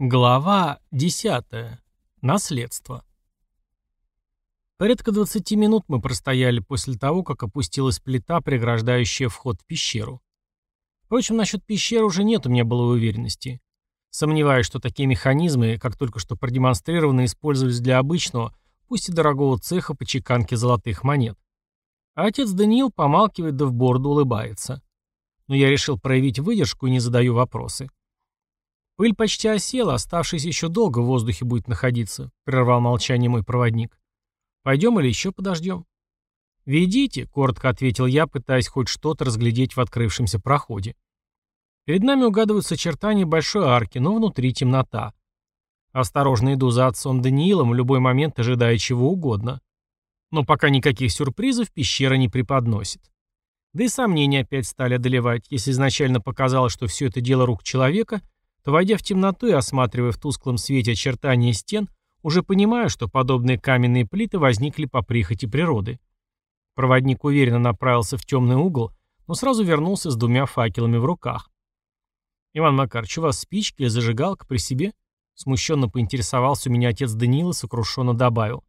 Глава 10. Наследство. Порядка 20 минут мы простояли после того, как опустилась плита, преграждающая вход в пещеру. Впрочем, насчет пещеры уже нет у меня былой уверенности. Сомневаюсь, что такие механизмы, как только что продемонстрированы, использовались для обычного, пусть и дорогого цеха по чеканке золотых монет. А отец Даниил помалкивает да в борду улыбается. Но я решил проявить выдержку и не задаю вопросы. «Пыль почти осела, оставшись еще долго в воздухе будет находиться», — прервал молчание мой проводник. «Пойдем или еще подождем?» «Ведите», — коротко ответил я, пытаясь хоть что-то разглядеть в открывшемся проходе. Перед нами угадываются очертания большой арки, но внутри темнота. Осторожно иду за отцом Даниилом, в любой момент ожидая чего угодно. Но пока никаких сюрпризов пещера не преподносит. Да и сомнения опять стали одолевать. Если изначально показалось, что все это дело рук человека — то, войдя в темноту и осматривая в тусклом свете очертания стен, уже понимаю, что подобные каменные плиты возникли по прихоти природы. Проводник уверенно направился в темный угол, но сразу вернулся с двумя факелами в руках. «Иван Макарович, у вас спички или зажигалка при себе?» Смущенно поинтересовался у меня отец Даниила, сокрушенно добавил.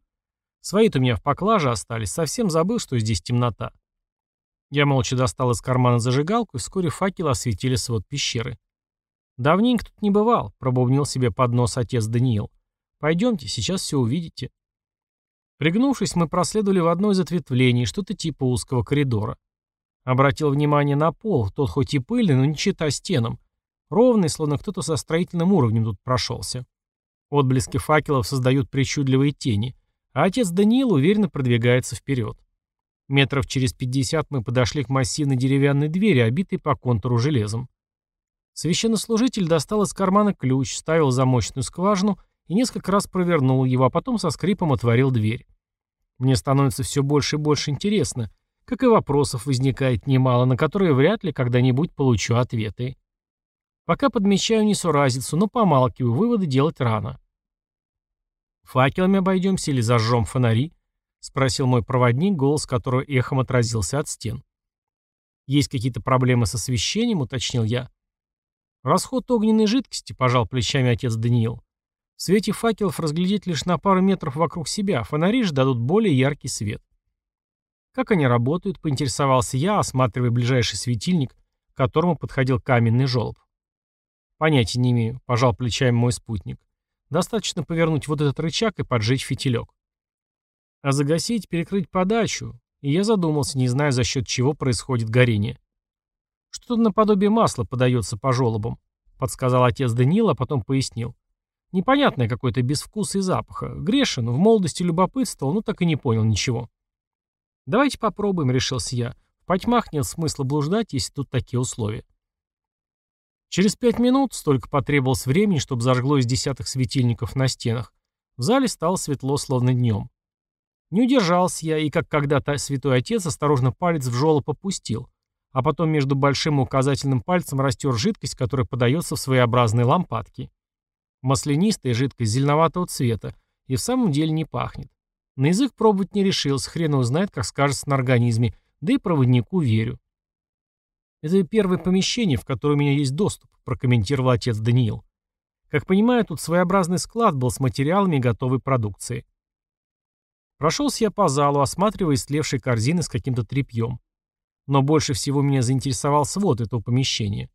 «Свои-то у меня в поклаже остались, совсем забыл, что здесь темнота». Я молча достал из кармана зажигалку, и вскоре факелы осветили свод пещеры. «Давненько тут не бывал», — пробубнил себе под нос отец Даниил. «Пойдемте, сейчас все увидите». Пригнувшись, мы проследовали в одно из ответвлений, что-то типа узкого коридора. Обратил внимание на пол, тот хоть и пыльный, но не чита стенам. Ровный, словно кто-то со строительным уровнем тут прошелся. Отблески факелов создают причудливые тени, а отец Даниил уверенно продвигается вперед. Метров через пятьдесят мы подошли к массивной деревянной двери, обитой по контуру железом. Священнослужитель достал из кармана ключ, ставил замочную скважину и несколько раз провернул его, а потом со скрипом отворил дверь. Мне становится все больше и больше интересно, как и вопросов возникает немало, на которые вряд ли когда-нибудь получу ответы. Пока подмечаю несуразицу, но помалкиваю, выводы делать рано. «Факелами обойдемся или зажжем фонари?» — спросил мой проводник, голос которого эхом отразился от стен. «Есть какие-то проблемы с освещением?» — уточнил я. Расход огненной жидкости, пожал плечами отец Даниил. В свете факелов разглядеть лишь на пару метров вокруг себя, фонари же дадут более яркий свет. Как они работают, поинтересовался я, осматривая ближайший светильник, к которому подходил каменный желоб. Понятия не имею, пожал плечами мой спутник. Достаточно повернуть вот этот рычаг и поджечь фитилек. А загасить, перекрыть подачу. И я задумался, не зная, за счет чего происходит горение. Что-то наподобие масла подается по желобам, подсказал отец Данила, а потом пояснил. Непонятное какое-то без вкуса и запаха. Грешен, в молодости любопытствовал, но так и не понял ничего. Давайте попробуем, решился я. В потьмах нет смысла блуждать, если тут такие условия. Через пять минут, столько потребовалось времени, чтобы зажгло из десятых светильников на стенах, в зале стало светло, словно днем. Не удержался я, и, как когда-то святой отец, осторожно палец в жёлоб опустил а потом между большим и указательным пальцем растер жидкость, которая подается в своеобразные лампадки. Маслянистая жидкость зеленоватого цвета и в самом деле не пахнет. На язык пробовать не решился, хрен его знает, как скажется на организме, да и проводнику верю. «Это первое помещение, в которое у меня есть доступ», прокомментировал отец Даниил. «Как понимаю, тут своеобразный склад был с материалами готовой продукцией». Прошелся я по залу, осматривая истлевшие корзины с каким-то тряпьем. Но больше всего меня заинтересовал свод этого помещения.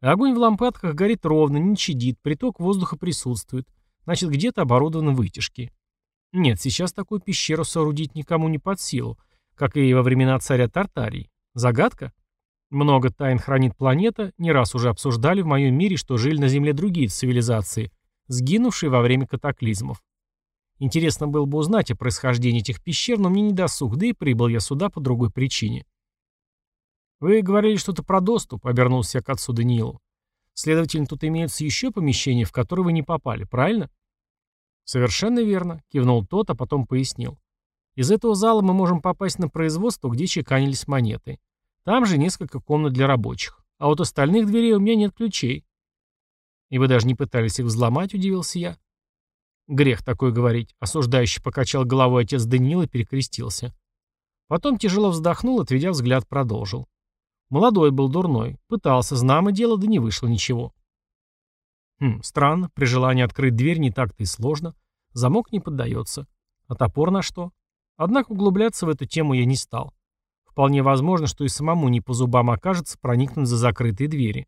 Огонь в лампадках горит ровно, не чадит, приток воздуха присутствует. Значит, где-то оборудованы вытяжки. Нет, сейчас такую пещеру соорудить никому не под силу, как и во времена царя Тартарии. Загадка? Много тайн хранит планета, не раз уже обсуждали в моем мире, что жили на Земле другие цивилизации, сгинувшие во время катаклизмов. Интересно было бы узнать о происхождении этих пещер, но мне не досуг, да и прибыл я сюда по другой причине. «Вы говорили что-то про доступ», — обернулся к отцу Даниилу. «Следовательно, тут имеются еще помещения, в которые вы не попали, правильно?» «Совершенно верно», — кивнул тот, а потом пояснил. «Из этого зала мы можем попасть на производство, где чеканились монеты. Там же несколько комнат для рабочих. А вот остальных дверей у меня нет ключей». «И вы даже не пытались их взломать?» — удивился я. «Грех такой говорить», — осуждающий покачал головой отец Даниила и перекрестился. Потом тяжело вздохнул, отведя взгляд, продолжил. Молодой был дурной. Пытался, знамо дело, да не вышло ничего. Хм, странно, при желании открыть дверь не так-то и сложно. Замок не поддается. А топор на что? Однако углубляться в эту тему я не стал. Вполне возможно, что и самому не по зубам окажется проникнуть за закрытые двери.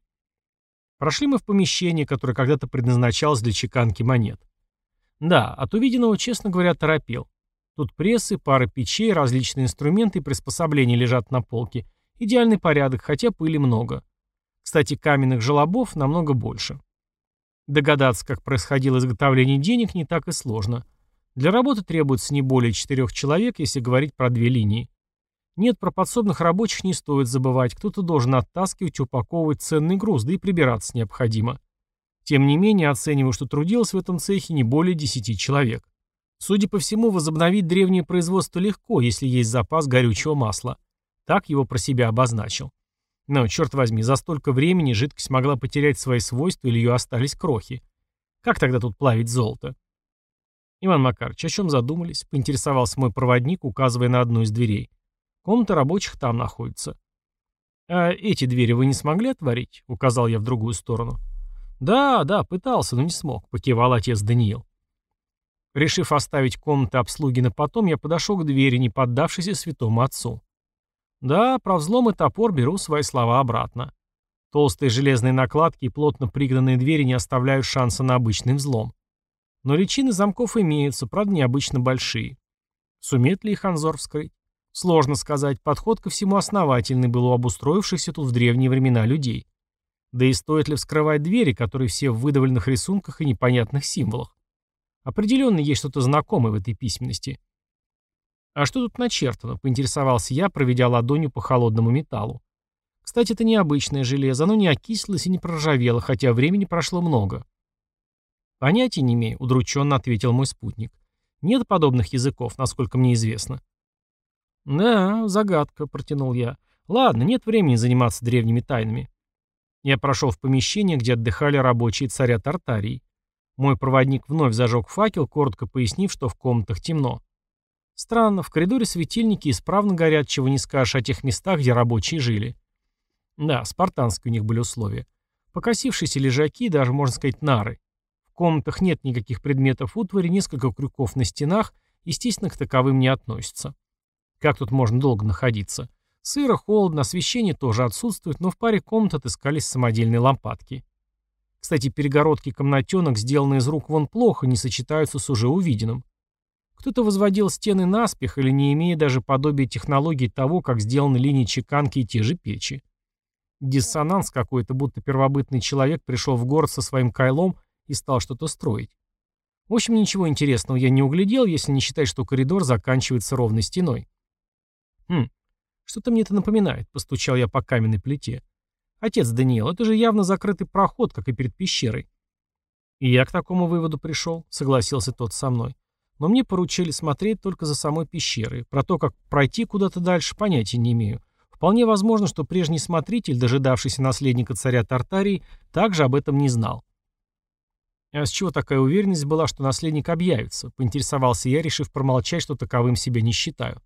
Прошли мы в помещение, которое когда-то предназначалось для чеканки монет. Да, от увиденного, честно говоря, торопел. Тут прессы, пара печей, различные инструменты и приспособления лежат на полке. Идеальный порядок, хотя пыли много. Кстати, каменных желобов намного больше. Догадаться, как происходило изготовление денег, не так и сложно. Для работы требуется не более четырех человек, если говорить про две линии. Нет, про подсобных рабочих не стоит забывать, кто-то должен оттаскивать упаковывать ценный груз, да и прибираться необходимо. Тем не менее, оцениваю, что трудилось в этом цехе не более десяти человек. Судя по всему, возобновить древнее производство легко, если есть запас горючего масла. Так его про себя обозначил. Но, черт возьми, за столько времени жидкость могла потерять свои свойства или ее остались крохи. Как тогда тут плавить золото? Иван Макарович, о чем задумались? Поинтересовался мой проводник, указывая на одну из дверей. Комната рабочих там находится. «А эти двери вы не смогли отворить?» — указал я в другую сторону. «Да, да, пытался, но не смог», — покивал отец Даниил. Решив оставить комнаты обслуги на потом, я подошел к двери, не поддавшейся святому отцу. Да, про взлом и топор беру свои слова обратно. Толстые железные накладки и плотно пригнанные двери не оставляют шанса на обычный взлом. Но личины замков имеются, правда, необычно большие. Сумеет ли их Анзор вскрыть? Сложно сказать, подход ко всему основательный был у обустроившихся тут в древние времена людей. Да и стоит ли вскрывать двери, которые все в выдавленных рисунках и непонятных символах? Определенно есть что-то знакомое в этой письменности. «А что тут начертано?» — поинтересовался я, проведя ладонью по холодному металлу. Кстати, это необычное железо, оно не окислилось и не проржавело, хотя времени прошло много. «Понятия не имею», — удрученно ответил мой спутник. «Нет подобных языков, насколько мне известно». «Да, загадка», — протянул я. «Ладно, нет времени заниматься древними тайнами». Я прошел в помещение, где отдыхали рабочие царя Тартарии. Мой проводник вновь зажег факел, коротко пояснив, что в комнатах темно. Странно, в коридоре светильники исправно горят, чего не скажешь о тех местах, где рабочие жили. Да, спартанские у них были условия. Покосившиеся лежаки, даже, можно сказать, нары. В комнатах нет никаких предметов утвари, несколько крюков на стенах, естественно, к таковым не относятся. Как тут можно долго находиться? Сыро, холодно, освещение тоже отсутствует, но в паре комнат отыскались самодельные лампадки. Кстати, перегородки комнатенок, сделанные из рук вон плохо, не сочетаются с уже увиденным. Кто-то возводил стены наспех или не имея даже подобия технологии того, как сделаны линии чеканки и те же печи. Диссонанс какой-то, будто первобытный человек пришел в город со своим кайлом и стал что-то строить. В общем, ничего интересного я не углядел, если не считать, что коридор заканчивается ровной стеной. «Хм, что-то мне это напоминает», — постучал я по каменной плите. «Отец Даниил, это же явно закрытый проход, как и перед пещерой». «И я к такому выводу пришел», — согласился тот со мной. «Но мне поручили смотреть только за самой пещерой. Про то, как пройти куда-то дальше, понятия не имею. Вполне возможно, что прежний смотритель, дожидавшийся наследника царя Тартарии, также об этом не знал». «А с чего такая уверенность была, что наследник объявится?» — поинтересовался я, решив промолчать, что таковым себя не считаю.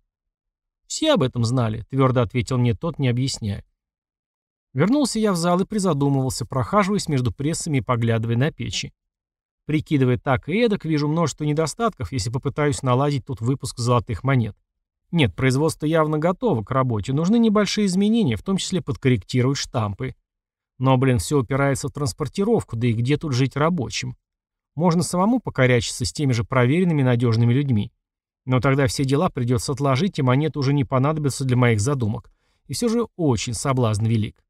«Все об этом знали», — твердо ответил мне тот, не объясняя. Вернулся я в зал и призадумывался, прохаживаясь между прессами и поглядывая на печи. Прикидывая так и эдак, вижу множество недостатков, если попытаюсь наладить тут выпуск золотых монет. Нет, производство явно готово к работе, нужны небольшие изменения, в том числе подкорректировать штампы. Но, блин, все упирается в транспортировку, да и где тут жить рабочим? Можно самому покорячиться с теми же проверенными надежными людьми. Но тогда все дела придется отложить, и монеты уже не понадобятся для моих задумок. И все же очень соблазн велик.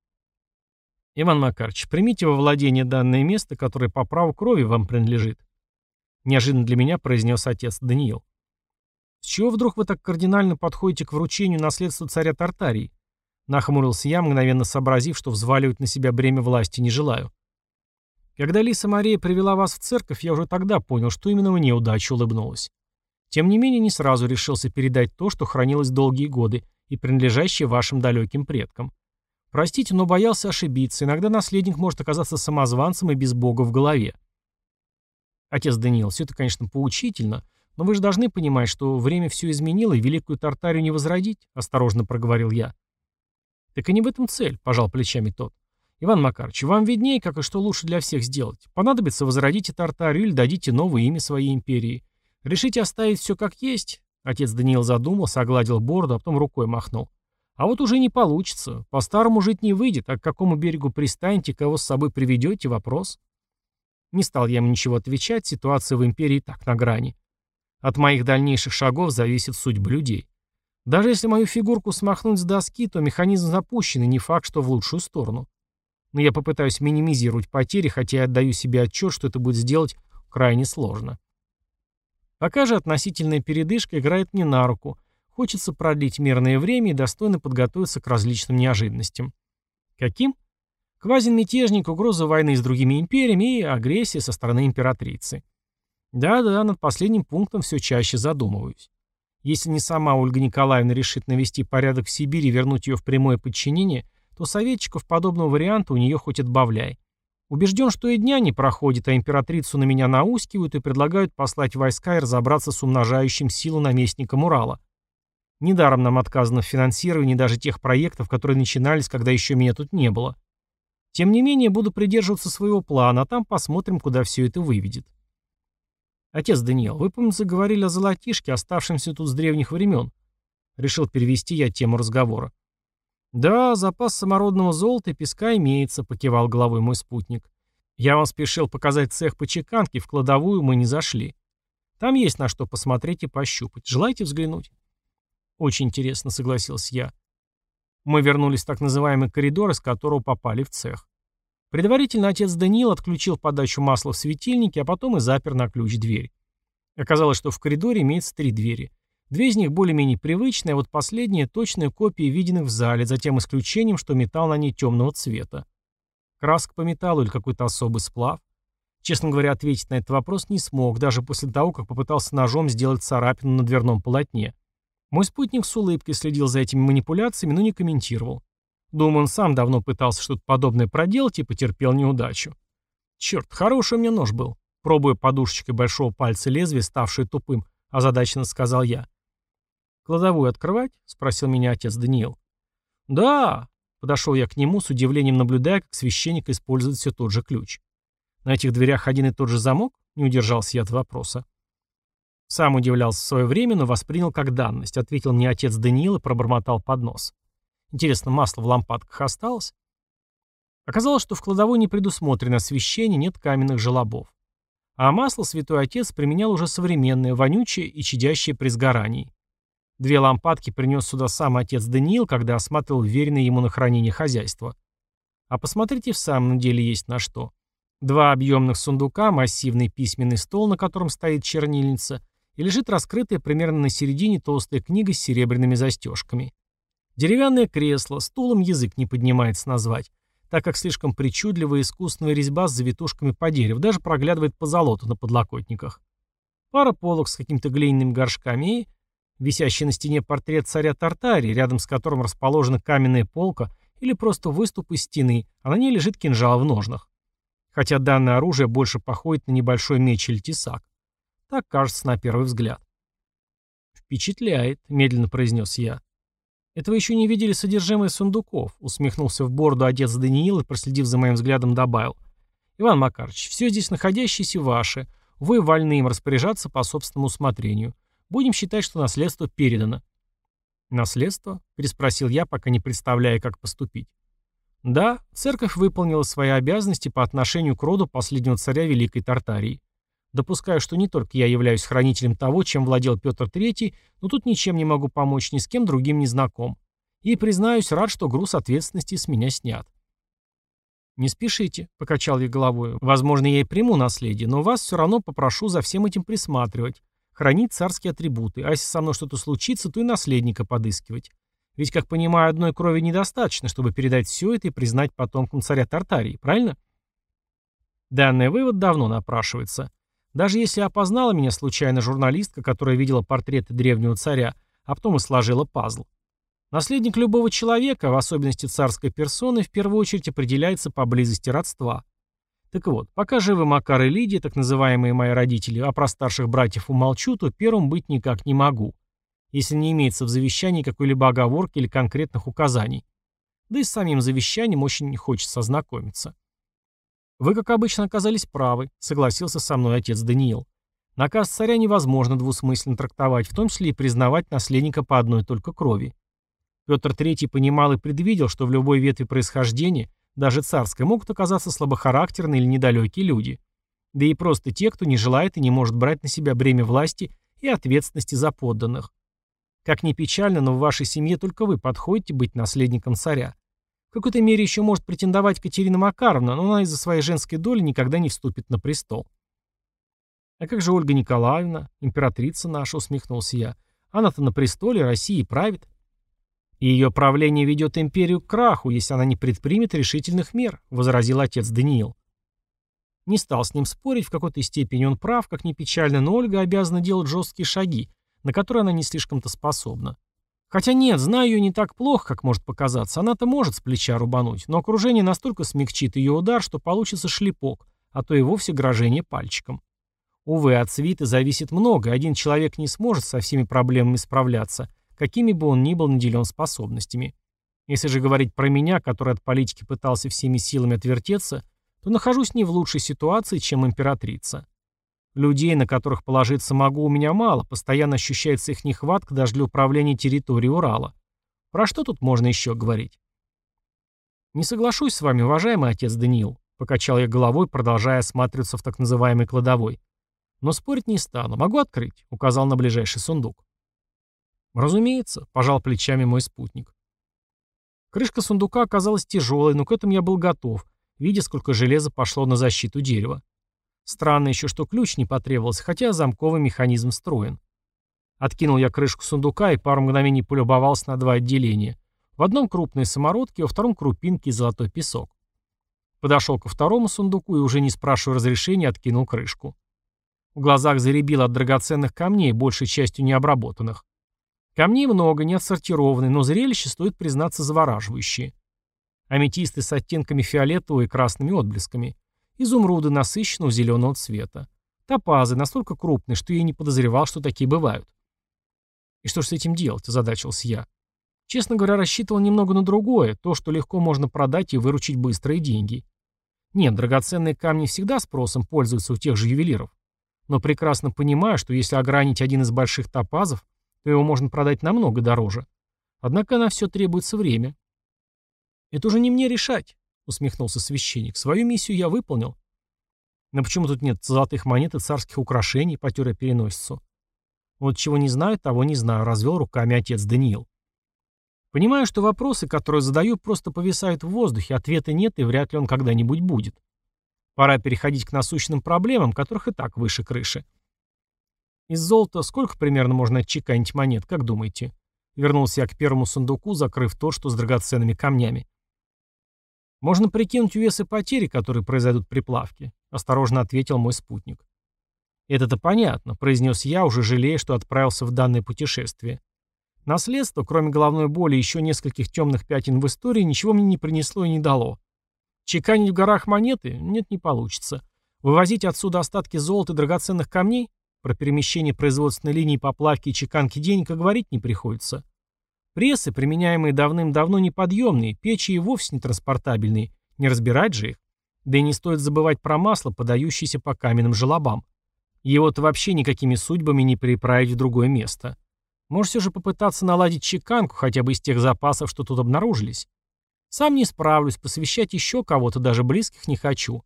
Иван Макарович, примите во владение данное место, которое по праву крови вам принадлежит. Неожиданно для меня произнес отец Даниил. С чего вдруг вы так кардинально подходите к вручению наследства царя Тартарии? Нахмурился я, мгновенно сообразив, что взваливать на себя бремя власти не желаю. Когда Лиса Мария привела вас в церковь, я уже тогда понял, что именно мне удача улыбнулась. Тем не менее, не сразу решился передать то, что хранилось долгие годы и принадлежащее вашим далеким предкам. Простите, но боялся ошибиться. Иногда наследник может оказаться самозванцем и без бога в голове. Отец Даниил, все это, конечно, поучительно, но вы же должны понимать, что время все изменило, и Великую Тартарию не возродить, осторожно проговорил я. Так и не в этом цель, пожал плечами тот. Иван Макарович, вам виднее, как и что лучше для всех сделать. Понадобится возродите Тартарию или дадите новое имя своей империи. Решите оставить все как есть? Отец Даниил задумался, огладил бороду, а потом рукой махнул. А вот уже не получится. По-старому жить не выйдет, а к какому берегу пристанете, кого с собой приведете, вопрос. Не стал я ему ничего отвечать, ситуация в империи так на грани. От моих дальнейших шагов зависит судьба людей. Даже если мою фигурку смахнуть с доски, то механизм запущен, и не факт, что в лучшую сторону. Но я попытаюсь минимизировать потери, хотя и отдаю себе отчет, что это будет сделать крайне сложно. Пока же относительная передышка играет мне на руку. Хочется продлить мирное время и достойно подготовиться к различным неожиданностям. Каким? Квазин-мятежник, угроза войны с другими империями и агрессия со стороны императрицы. Да-да, над последним пунктом все чаще задумываюсь. Если не сама Ольга Николаевна решит навести порядок в Сибири и вернуть ее в прямое подчинение, то советчиков подобного варианта у нее хоть отбавляй. Убежден, что и дня не проходит, а императрицу на меня наускивают и предлагают послать войска и разобраться с умножающим силу наместником Урала. Недаром нам отказано в финансировании даже тех проектов, которые начинались, когда еще меня тут не было. Тем не менее, буду придерживаться своего плана, а там посмотрим, куда все это выведет. Отец Даниил, вы, помнится, говорили о золотишке, оставшемся тут с древних времен. Решил перевести я тему разговора. «Да, запас самородного золота и песка имеется», — покивал головой мой спутник. «Я вам спешил показать цех по чеканке, в кладовую мы не зашли. Там есть на что посмотреть и пощупать. Желаете взглянуть?» «Очень интересно», — согласился я. Мы вернулись в так называемый коридор, из которого попали в цех. Предварительно отец Даниил отключил подачу масла в светильнике, а потом и запер на ключ дверь. Оказалось, что в коридоре имеется три двери. Две из них более-менее привычные, а вот последняя – точная копия виденных в зале, за тем исключением, что металл на ней темного цвета. Краска по металлу или какой-то особый сплав? Честно говоря, ответить на этот вопрос не смог, даже после того, как попытался ножом сделать царапину на дверном полотне. Мой спутник с улыбкой следил за этими манипуляциями, но не комментировал. Думаю, он сам давно пытался что-то подобное проделать и потерпел неудачу. Черт, хороший у меня нож был. Пробуя подушечкой большого пальца лезвие, ставшее тупым, озадаченно сказал я. «Кладовую открывать?» — спросил меня отец Даниил. «Да!» — подошел я к нему, с удивлением наблюдая, как священник использует все тот же ключ. «На этих дверях один и тот же замок?» — не удержался я от вопроса. Сам удивлялся в свое время, но воспринял как данность, ответил мне отец Даниил и пробормотал под нос. Интересно, масло в лампадках осталось? Оказалось, что в кладовой не предусмотрено освещение, нет каменных желобов. А масло святой отец применял уже современное, вонючее и чадящее при сгорании. Две лампадки принес сюда сам отец Даниил, когда осматривал веренное ему на хранение хозяйство. А посмотрите, в самом деле есть на что. Два объемных сундука, массивный письменный стол, на котором стоит чернильница, и лежит раскрытая примерно на середине толстая книга с серебряными застежками. Деревянное кресло, стулом язык не поднимается назвать, так как слишком причудливая искусственная резьба с завитушками по дереву, даже проглядывает по золоту на подлокотниках. Пара полок с какими-то глиняными горшками и висящий на стене портрет царя Тартарии, рядом с которым расположена каменная полка или просто выступ из стены, а на ней лежит кинжал в ножнах. Хотя данное оружие больше походит на небольшой меч или тесак. Так кажется на первый взгляд. «Впечатляет», — медленно произнес я. «Это вы еще не видели содержимое сундуков», — усмехнулся в бороду отец Даниил и, проследив за моим взглядом, добавил. «Иван Макарович, все здесь находящееся ваше. Вы вольны им распоряжаться по собственному усмотрению. Будем считать, что наследство передано». «Наследство?» — переспросил я, пока не представляя, как поступить. «Да, церковь выполнила свои обязанности по отношению к роду последнего царя Великой Тартарии. Допускаю, что не только я являюсь хранителем того, чем владел Петр III, но тут ничем не могу помочь, ни с кем другим не знаком. И, признаюсь, рад, что груз ответственности с меня снят. «Не спешите», — покачал я головой. «Возможно, я и приму наследие, но вас все равно попрошу за всем этим присматривать, хранить царские атрибуты, а если со мной что-то случится, то и наследника подыскивать. Ведь, как понимаю, одной крови недостаточно, чтобы передать все это и признать потомком царя Тартарии, правильно?» Данный вывод давно напрашивается. Даже если опознала меня случайно журналистка, которая видела портреты древнего царя, а потом и сложила пазл. Наследник любого человека, в особенности царской персоны, в первую очередь определяется по близости родства. Так вот, пока живы Макар и Лидия, так называемые мои родители, а про старших братьев умолчу, то первым быть никак не могу, если не имеется в завещании какой-либо оговорки или конкретных указаний. Да и с самим завещанием очень не хочется ознакомиться. «Вы, как обычно, оказались правы», — согласился со мной отец Даниил. «Наказ царя невозможно двусмысленно трактовать, в том числе и признавать наследника по одной только крови. Петр III понимал и предвидел, что в любой ветви происхождения, даже царской, могут оказаться слабохарактерные или недалекие люди. Да и просто те, кто не желает и не может брать на себя бремя власти и ответственности за подданных. Как ни печально, но в вашей семье только вы подходите быть наследником царя. Какой-то мере еще может претендовать Катерина Макаровна, но она из-за своей женской доли никогда не вступит на престол. «А как же Ольга Николаевна, императрица наша?» — усмехнулся я. «Она-то на престоле России правит». И ее правление ведет империю к краху, если она не предпримет решительных мер», — возразил отец Даниил. Не стал с ним спорить, в какой-то степени он прав, как ни печально, но Ольга обязана делать жесткие шаги, на которые она не слишком-то способна. Хотя нет, знаю ее не так плохо, как может показаться. Она-то может с плеча рубануть, но окружение настолько смягчит ее удар, что получится шлепок, а то и вовсе грожение пальчиком. Увы, от свиты зависит много, один человек не сможет со всеми проблемами справляться, какими бы он ни был наделен способностями. Если же говорить про меня, который от политики пытался всеми силами отвертеться, то нахожусь не в лучшей ситуации, чем императрица. Людей, на которых положиться могу, у меня мало, постоянно ощущается их нехватка даже для управления территорией Урала. Про что тут можно еще говорить? «Не соглашусь с вами, уважаемый отец Даниил», — покачал я головой, продолжая осматриваться в так называемой кладовой. «Но спорить не стану. Могу открыть», — указал на ближайший сундук. «Разумеется», — пожал плечами мой спутник. Крышка сундука оказалась тяжелой, но к этому я был готов, видя, сколько железа пошло на защиту дерева. Странно еще, что ключ не потребовался, хотя замковый механизм встроен. Откинул я крышку сундука и пару мгновений полюбовался на два отделения. В одном крупные самородки, во втором крупинки и золотой песок. Подошел ко второму сундуку и, уже не спрашивая разрешения, откинул крышку. В глазах заребило от драгоценных камней, большей частью необработанных. Камней много, не отсортированные, но зрелище, стоит признаться, завораживающее. Аметисты с оттенками фиолетового и красными отблесками. Изумруды насыщенного зеленого цвета. Топазы настолько крупные, что я не подозревал, что такие бывают. И что же с этим делать, озадачился я. Честно говоря, рассчитывал немного на другое, то, что легко можно продать и выручить быстрые деньги. Нет, драгоценные камни всегда спросом пользуются у тех же ювелиров. Но прекрасно понимаю, что если огранить один из больших топазов, то его можно продать намного дороже. Однако на все требуется время. «Это уже не мне решать», — усмехнулся священник. «Свою миссию я выполнил». «Но почему тут нет золотых монет и царских украшений?» — потер я переносицу. «Вот чего не знаю, того не знаю», — развел руками отец Даниил. «Понимаю, что вопросы, которые задаю, просто повисают в воздухе, ответа нет и вряд ли он когда-нибудь будет. Пора переходить к насущным проблемам, которых и так выше крыши. Из золота сколько примерно можно отчеканить монет, как думаете? Вернулся я к первому сундуку, закрыв то, что с драгоценными камнями. Можно прикинуть вес потери, которые произойдут при плавке, осторожно ответил мой спутник. Это-то понятно, произнес я, уже жалея, что отправился в данное путешествие. Наследство, кроме головной боли и еще нескольких темных пятен в истории, ничего мне не принесло и не дало. Чеканить в горах монеты? Нет, не получится. Вывозить отсюда остатки золота и драгоценных камней? Про перемещение производственной линии по плавке и чеканке денег говорить не приходится. Прессы, применяемые давным-давно неподъемные, печи и вовсе не транспортабельные, не разбирать же их. Да и не стоит забывать про масло, подающееся по каменным желобам. Его-то вообще никакими судьбами не переправить в другое место. Может все же попытаться наладить чеканку хотя бы из тех запасов, что тут обнаружились. Сам не справлюсь, посвящать еще кого-то, даже близких, не хочу.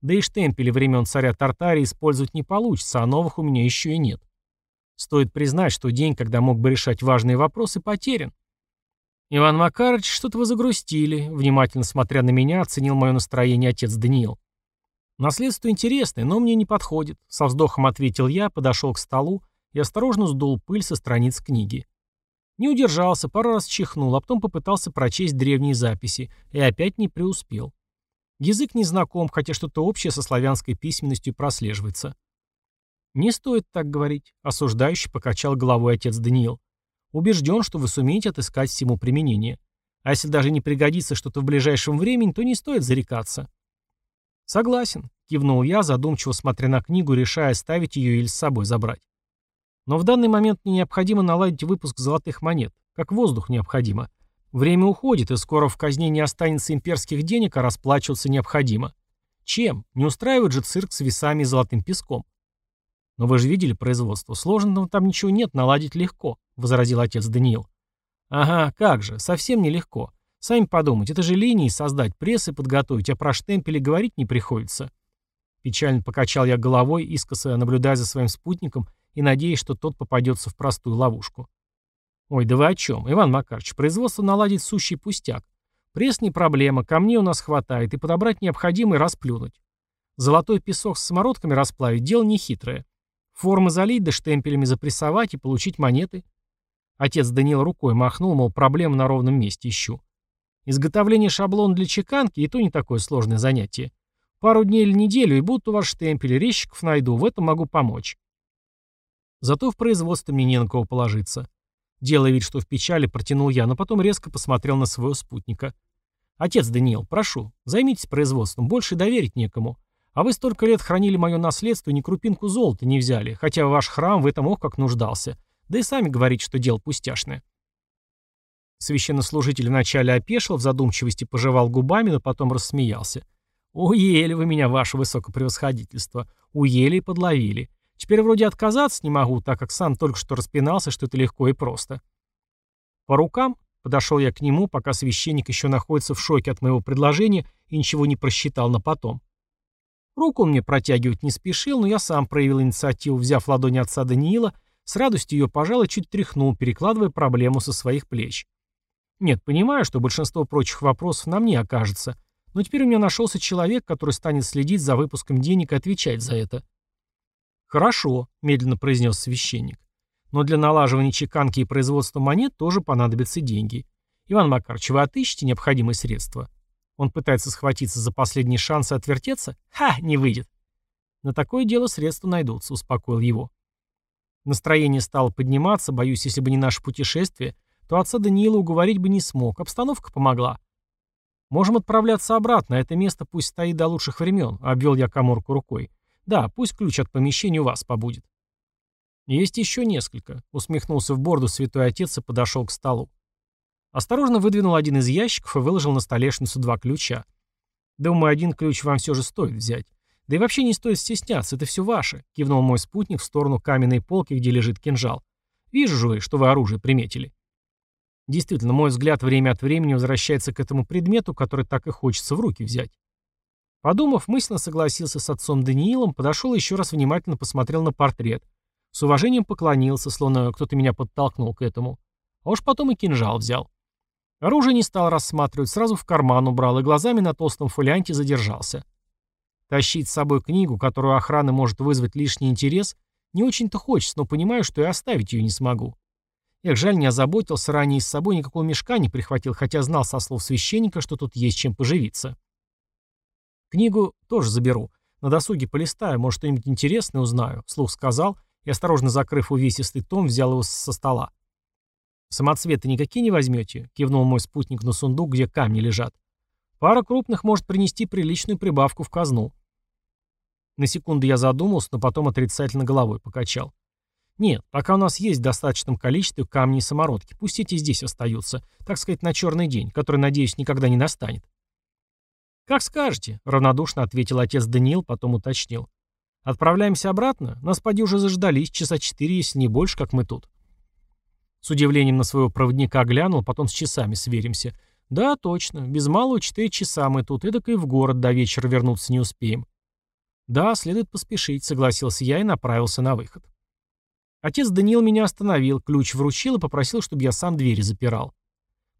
Да и штемпели времен царя Тартарии использовать не получится, а новых у меня еще и нет. Стоит признать, что день, когда мог бы решать важные вопросы, потерян. Иван Макарович, что-то вы загрустили, внимательно смотря на меня, оценил мое настроение отец Даниил. Наследство интересное, но мне не подходит, со вздохом ответил я, подошел к столу и осторожно сдул пыль со страниц книги. Не удержался, пару раз чихнул, а потом попытался прочесть древние записи и опять не преуспел. Язык не знаком, хотя что-то общее со славянской письменностью прослеживается. «Не стоит так говорить», — осуждающий покачал головой отец Даниил. «Убежден, что вы сумеете отыскать всему применение. А если даже не пригодится что-то в ближайшем времени, то не стоит зарекаться». «Согласен», — кивнул я, задумчиво смотря на книгу, решая, ставить ее или с собой забрать. «Но в данный момент мне необходимо наладить выпуск золотых монет, как воздух необходимо. Время уходит, и скоро в казне не останется имперских денег, а расплачиваться необходимо. Чем? Не устраивает же цирк с весами и золотым песком. Но вы же видели производство. Сложного там ничего нет, наладить легко, возразил отец Даниил. Ага, как же, совсем нелегко. Сами подумайте, это же линии создать, прессы подготовить, а про штемпели говорить не приходится. Печально покачал я головой, искоса наблюдая за своим спутником и надеясь, что тот попадется в простую ловушку. Ой, да вы о чем? Иван Макарович, производство наладить сущий пустяк. Пресс не проблема, камней у нас хватает, и подобрать необходимое расплюнуть. Золотой песок с самородками расплавить – дело нехитрое. Формы залить, да штемпелями запрессовать и получить монеты. Отец Даниил рукой махнул, мол, проблему на ровном месте ищу. Изготовление шаблона для чеканки и то не такое сложное занятие. Пару дней или неделю, и будут у вас штемпели, резчиков найду, в этом могу помочь. Зато в производстве мне не на кого положиться. Делая вид, что в печали, протянул я, но потом резко посмотрел на своего спутника. «Отец Даниил, прошу, займитесь производством, больше доверить некому. А вы столько лет хранили мое наследство и ни крупинку золота не взяли, хотя ваш храм в этом ох как нуждался. Да и сами говорите, что дело пустяшное». Священнослужитель вначале опешил, в задумчивости пожевал губами, но потом рассмеялся. «Уели вы меня, ваше высокопревосходительство. Уели и подловили. Теперь вроде отказаться не могу, так как сам только что распинался, что это легко и просто». По рукам подошел я к нему, пока священник еще находится в шоке от моего предложения и ничего не просчитал на потом. Руку мне протягивать не спешил, но я сам проявил инициативу, взяв ладони отца Даниила, с радостью ее пожал и чуть тряхнул, перекладывая проблему со своих плеч. Нет, понимаю, что большинство прочих вопросов на мне окажется, но теперь у меня нашелся человек, который станет следить за выпуском денег и отвечать за это. «Хорошо», — медленно произнес священник. «Но для налаживания чеканки и производства монет тоже понадобятся деньги. Иван Макарович, вы отыщете необходимые средства?» Он пытается схватиться за последний шанс и отвертеться? Ха, не выйдет. На такое дело средства найдутся, успокоил его. Настроение стало подниматься, боюсь, если бы не наше путешествие, то отца Даниила уговорить бы не смог, обстановка помогла. Можем отправляться обратно, а это место пусть стоит до лучших времен, обвел я коморку рукой. Да, пусть ключ от помещения у вас побудет. Есть еще несколько, усмехнулся в борду святой отец и подошел к столу. Осторожно выдвинул один из ящиков и выложил на столешницу два ключа. «Думаю, один ключ вам все же стоит взять. Да и вообще не стоит стесняться, это все ваше», — кивнул мой спутник в сторону каменной полки, где лежит кинжал. «Вижу же вы, что вы оружие приметили». Действительно, мой взгляд время от времени возвращается к этому предмету, который так и хочется в руки взять. Подумав, мысленно согласился с отцом Даниилом, подошел и еще раз внимательно посмотрел на портрет. С уважением поклонился, словно кто-то меня подтолкнул к этому. А уж потом и кинжал взял. Оружие не стал рассматривать, сразу в карман убрал и глазами на толстом фолианте задержался. Тащить с собой книгу, которую охрана может вызвать лишний интерес, не очень-то хочется, но понимаю, что и оставить ее не смогу. Эх, жаль, не озаботился ранее с собой, никакого мешка не прихватил, хотя знал со слов священника, что тут есть чем поживиться. Книгу тоже заберу. На досуге полистаю, может, что-нибудь интересное узнаю, слух сказал и, осторожно закрыв увесистый том, взял его со стола. «Самоцветы никакие не возьмете?» — кивнул мой спутник на сундук, где камни лежат. «Пара крупных может принести приличную прибавку в казну». На секунду я задумался, но потом отрицательно головой покачал. «Нет, пока у нас есть в достаточном количестве камни и самородки, пусть эти здесь остаются, так сказать, на черный день, который, надеюсь, никогда не настанет». «Как скажете», — равнодушно ответил отец Даниил, потом уточнил. «Отправляемся обратно? Нас поди уже заждались, часа четыре, если не больше, как мы тут». С удивлением на своего проводника глянул, потом с часами сверимся. Да, точно, без малого четыре часа мы тут, эдак и в город до вечера вернуться не успеем. Да, следует поспешить, согласился я и направился на выход. Отец Даниил меня остановил, ключ вручил и попросил, чтобы я сам двери запирал.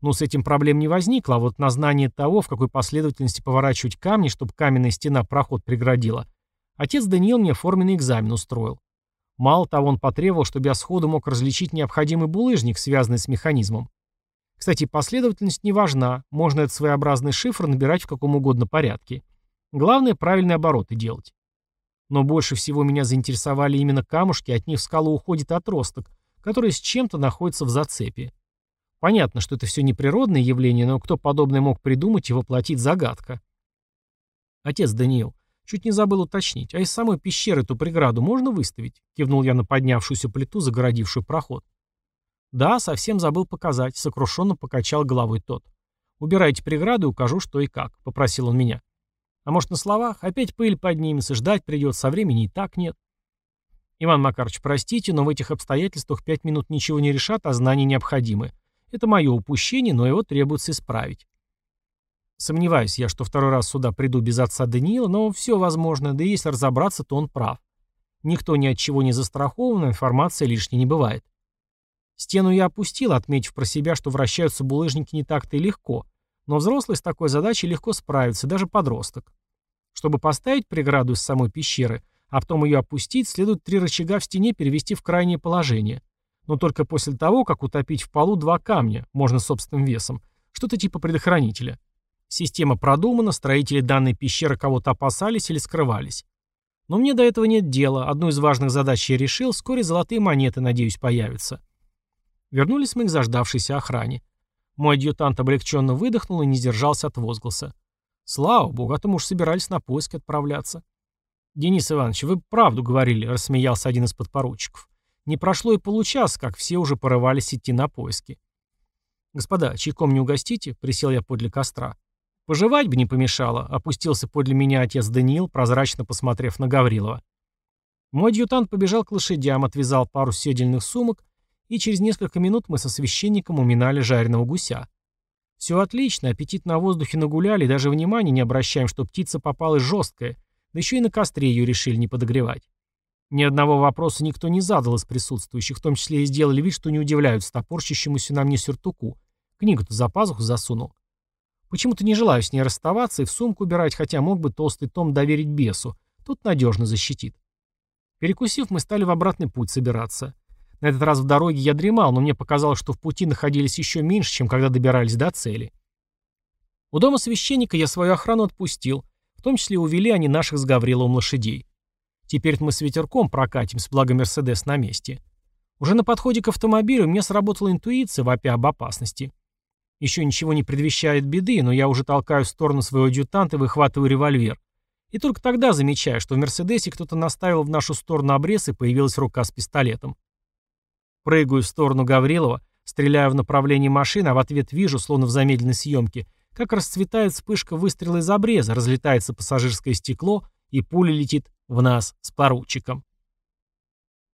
Ну, с этим проблем не возникло, а вот на знание того, в какой последовательности поворачивать камни, чтобы каменная стена проход преградила, отец Даниил мне форменный экзамен устроил. Мало того, он потребовал, чтобы я сходу мог различить необходимый булыжник, связанный с механизмом. Кстати, последовательность не важна, можно этот своеобразный шифр набирать в каком угодно порядке. Главное, правильные обороты делать. Но больше всего меня заинтересовали именно камушки, от них в скалу уходит отросток, который с чем-то находится в зацепе. Понятно, что это все неприродное явление, но кто подобное мог придумать и воплотить загадка? Отец Даниил, Чуть не забыл уточнить, а из самой пещеры эту преграду можно выставить? Кивнул я на поднявшуюся плиту, загородившую проход. «Да, совсем забыл показать», — сокрушенно покачал головой тот. «Убирайте преграды, укажу, что и как», — попросил он меня. «А может, на словах? Опять пыль поднимется, ждать придется, со времени и так нет». «Иван Макарович, простите, но в этих обстоятельствах пять минут ничего не решат, а знания необходимы. Это мое упущение, но его требуется исправить». Сомневаюсь я, что второй раз сюда приду без отца Даниила, но все возможно, да если разобраться, то он прав. Никто ни от чего не застрахован, информация лишней не бывает. Стену я опустил, отметив про себя, что вращаются булыжники не так-то и легко, но взрослый с такой задачей легко справится, даже подросток. Чтобы поставить преграду из самой пещеры, а потом ее опустить, следует три рычага в стене перевести в крайнее положение. Но только после того, как утопить в полу два камня, можно собственным весом, что-то типа предохранителя. Система продумана, строители данной пещеры кого-то опасались или скрывались. Но мне до этого нет дела, одну из важных задач я решил, вскоре золотые монеты, надеюсь, появятся. Вернулись мы к заждавшейся охране. Мой адъютант облегченно выдохнул и не сдержался от возгласа. Слава богу, а то мы уж собирались на поиски отправляться. «Денис Иванович, вы правду говорили», — рассмеялся один из подпоручиков. «Не прошло и получаса, как все уже порывались идти на поиски». «Господа, чайком не угостите?» — присел я подле костра. «Пожевать бы не помешало», — опустился подле меня отец Даниил, прозрачно посмотрев на Гаврилова. Мой адъютант побежал к лошадям, отвязал пару седельных сумок, и через несколько минут мы со священником уминали жареного гуся. Все отлично, аппетит на воздухе нагуляли, даже внимания не обращаем, что птица попалась жесткая, да еще и на костре ее решили не подогревать. Ни одного вопроса никто не задал из присутствующих, в том числе и сделали вид, что не удивляются топорщащемуся на мне сюртуку. Книгу-то за пазуху засунул. Почему-то не желаю с ней расставаться и в сумку убирать, хотя мог бы толстый том доверить бесу. Тут надежно защитит. Перекусив, мы стали в обратный путь собираться. На этот раз в дороге я дремал, но мне показалось, что в пути находились еще меньше, чем когда добирались до цели. У дома священника я свою охрану отпустил, в том числе увели они наших с Гавриловым лошадей. Теперь мы с ветерком прокатимся, благо Мерседес на месте. Уже на подходе к автомобилю мне сработала интуиция, вопя об опасности. Еще ничего не предвещает беды, но я уже толкаю в сторону своего адъютанта и выхватываю револьвер. И только тогда замечаю, что в Мерседесе кто-то наставил в нашу сторону обрез и появилась рука с пистолетом. Прыгаю в сторону Гаврилова, стреляю в направлении машины, а в ответ вижу, словно в замедленной съемке, как расцветает вспышка выстрела из обреза, разлетается пассажирское стекло, и пуля летит в нас с поручиком.